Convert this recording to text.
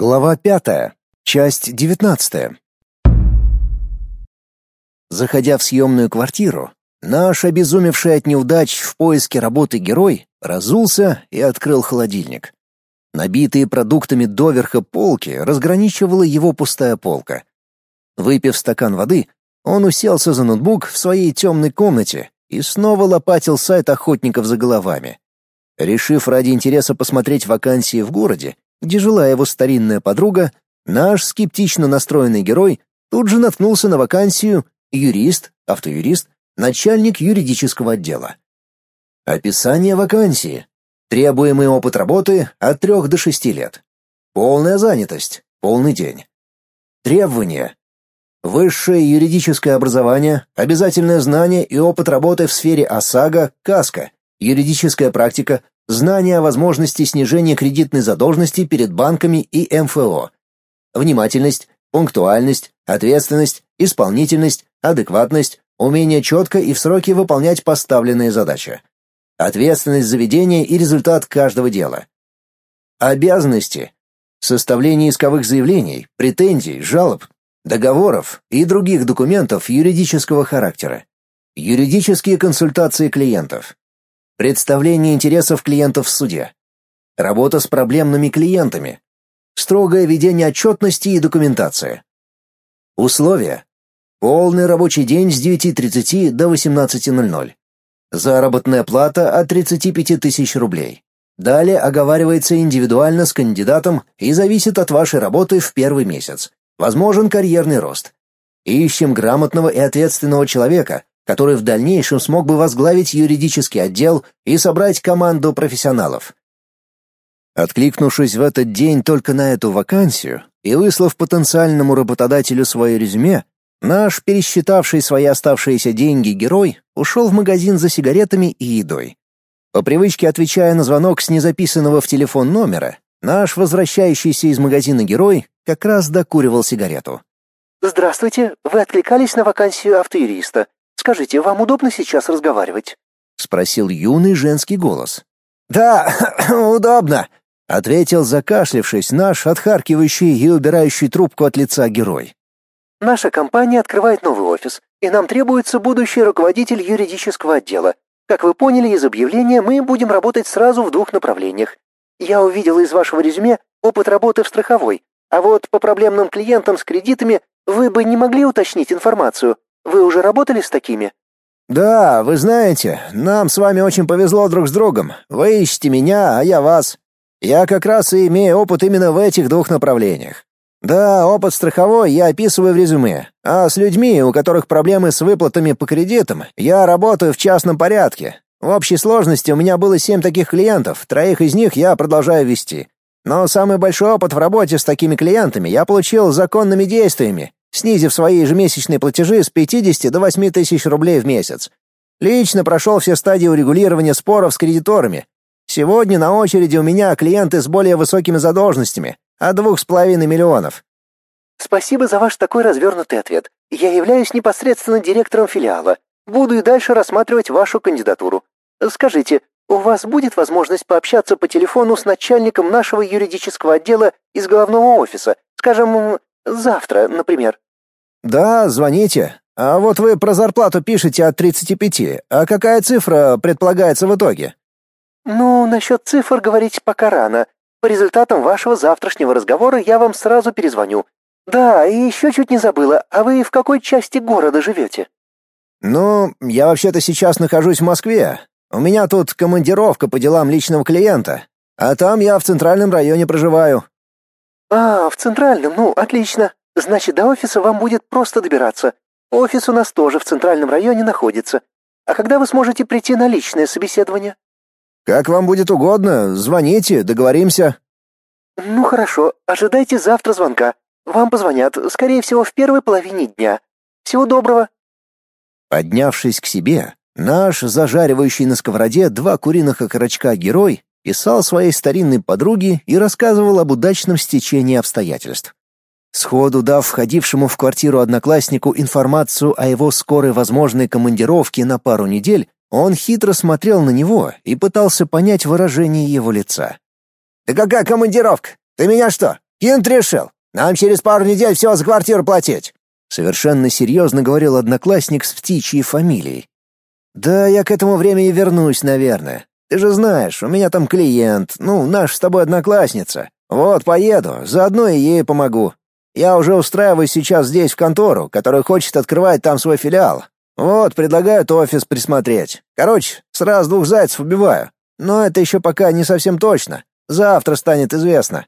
Глава пятая, часть девятнадцатая. Заходя в съемную квартиру, наш обезумевший от неудач в поиске работы герой разулся и открыл холодильник. Набитые продуктами доверха полки разграничивала его пустая полка. Выпив стакан воды, он уселся за ноутбук в своей темной комнате и снова лопатил сайт охотников за головами. Решив ради интереса посмотреть вакансии в городе, где жила его старинная подруга, наш скептично настроенный герой тут же наткнулся на вакансию юрист, автоюрист, начальник юридического отдела. Описание вакансии. Требуемый опыт работы от 3 до 6 лет. Полная занятость, полный день. Требования. Высшее юридическое образование, обязательное знание и опыт работы в сфере ОСАГО, КАСКО, юридическая практика, знание о возможности снижения кредитной задолженности перед банками и МФО, внимательность, пунктуальность, ответственность, исполнительность, адекватность, умение четко и в сроки выполнять поставленные задачи, ответственность за ведение и результат каждого дела. Обязанности. Составление исковых заявлений, претензий, жалоб, договоров и других документов юридического характера. Юридические консультации клиентов. Представление интересов клиентов в суде. Работа с проблемными клиентами. Строгое ведение отчетности и документация. Условия. Полный рабочий день с 9.30 до 18.00. Заработная плата от 35 тысяч рублей. Далее оговаривается индивидуально с кандидатом и зависит от вашей работы в первый месяц. Возможен карьерный рост. Ищем грамотного и ответственного человека, который в дальнейшем смог бы возглавить юридический отдел и собрать команду профессионалов. Откликнувшись в этот день только на эту вакансию и выслав потенциальному работодателю свое резюме, наш, пересчитавший свои оставшиеся деньги герой, ушел в магазин за сигаретами и едой. По привычке отвечая на звонок с незаписанного в телефон номера, наш возвращающийся из магазина герой как раз докуривал сигарету. «Здравствуйте, вы откликались на вакансию автоюриста. Скажите, вам удобно сейчас разговаривать?» — спросил юный женский голос. «Да, удобно», — ответил, закашлившись, наш отхаркивающий и убирающий трубку от лица герой. «Наша компания открывает новый офис, и нам требуется будущий руководитель юридического отдела. Как вы поняли из объявления, мы будем работать сразу в двух направлениях. Я увидела из вашего резюме опыт работы в страховой, а вот по проблемным клиентам с кредитами вы бы не могли уточнить информацию, вы уже работали с такими? Да, вы знаете, нам с вами очень повезло друг с другом. Вы ищете меня, а я вас. Я как раз и имею опыт именно в этих двух направлениях. Да, опыт страховой я описываю в резюме, а с людьми, у которых проблемы с выплатами по кредитам, я работаю в частном порядке. В общей сложности у меня было семь таких клиентов, троих из них я продолжаю вести. Но самый большой опыт в работе с такими клиентами я получил законными действиями, снизив свои ежемесячные платежи с 50 до 8 тысяч рублей в месяц. Лично прошел все стадии урегулирования споров с кредиторами. Сегодня на очереди у меня клиенты с более высокими задолженностями, от двух с половиной миллионов. Спасибо за ваш такой развернутый ответ. Я являюсь непосредственно директором филиала. Буду и дальше рассматривать вашу кандидатуру. Скажите, у вас будет возможность пообщаться по телефону с начальником нашего юридического отдела из головного офиса, скажем, Завтра, например. Да, звоните. А вот вы про зарплату пишете от 35. А какая цифра предполагается в итоге? Ну, насчет цифр говорить пока рано. По результатам вашего завтрашнего разговора я вам сразу перезвоню. Да, и еще чуть не забыла. А вы в какой части города живете? Ну, я вообще-то сейчас нахожусь в Москве. У меня тут командировка по делам личного клиента. А там я в центральном районе проживаю. «А, в центральном, ну, отлично. Значит, до офиса вам будет просто добираться. Офис у нас тоже в центральном районе находится. А когда вы сможете прийти на личное собеседование?» «Как вам будет угодно. Звоните, договоримся». «Ну хорошо, ожидайте завтра звонка. Вам позвонят, скорее всего, в первой половине дня. Всего доброго». Поднявшись к себе, наш зажаривающий на сковороде два куриных окорочка герой писал своей старинной подруге и рассказывал об удачном стечении обстоятельств. Сходу дав входившему в квартиру однокласснику информацию о его скорой возможной командировке на пару недель, он хитро смотрел на него и пытался понять выражение его лица. «Да какая командировка? Ты меня что, Кинт решил. Нам через пару недель все за квартиру платить. Совершенно серьезно говорил одноклассник с птичьей фамилией. Да, я к этому времени вернусь, наверное. Ты же знаешь, у меня там клиент, ну, наш с тобой одноклассница. Вот поеду, заодно и ей помогу. Я уже устраиваюсь сейчас здесь в контору, которая хочет открывать там свой филиал. Вот, предлагают офис присмотреть. Короче, сразу двух зайцев убиваю. Но это еще пока не совсем точно. Завтра станет известно.